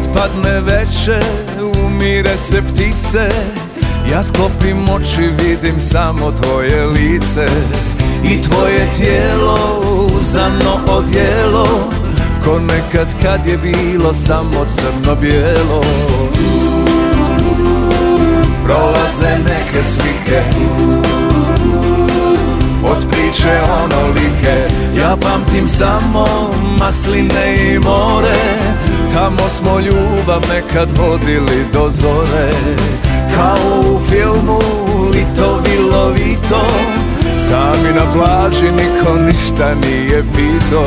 Kad padne večer, umire se ptice. Ja sklopim oči, vidim samo tvoje lice. I tvoje tijelo, uzano odjelo Ko nekad kad je bilo samo crno-bijelo Prolaze neke slike Od priče onolike Pamtim samo masline i more. Tamo smo ljubav nekad vodili do zore. Kao u filmu Lito Vilovito Sami na plaži niko ništa nije pito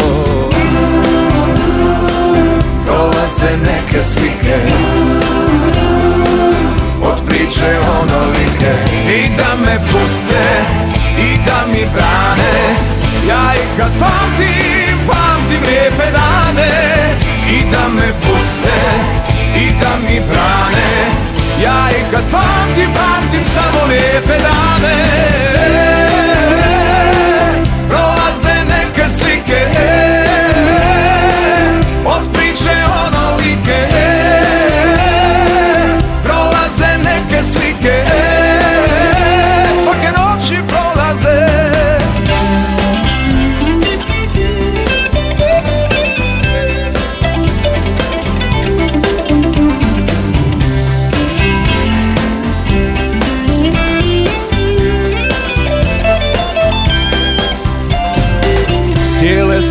Prolaze neke slike. Od priče onolike I da me puste I da mi brane. Ja i kad mi brane. Ja i kad pamtim, pamtim samo lijepe dane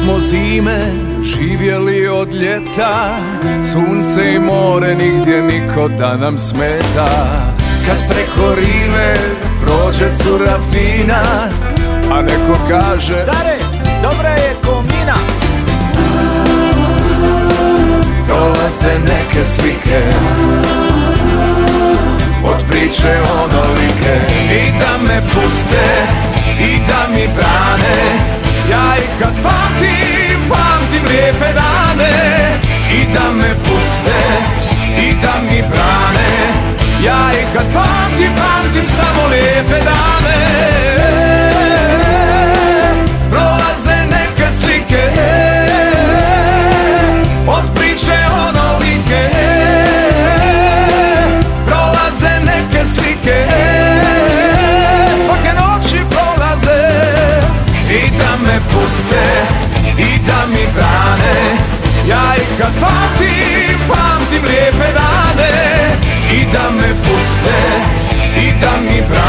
smo zime živjeli od ljeta. Sunce i more nigdje niko da nam smeta. Kad preko rive prođe cura fina A neko kaže Care, dobra je komina. Prolaze neke slike. Od priče onolike. I da me puste I da mi brane I kad pamtim, pamtim lijepe dane I da me puste I da mi brane. Ja i kad pamtim, pamtim samo lijepe I kad pamtim, pamtim lijepe dane I da me puste I da mi brane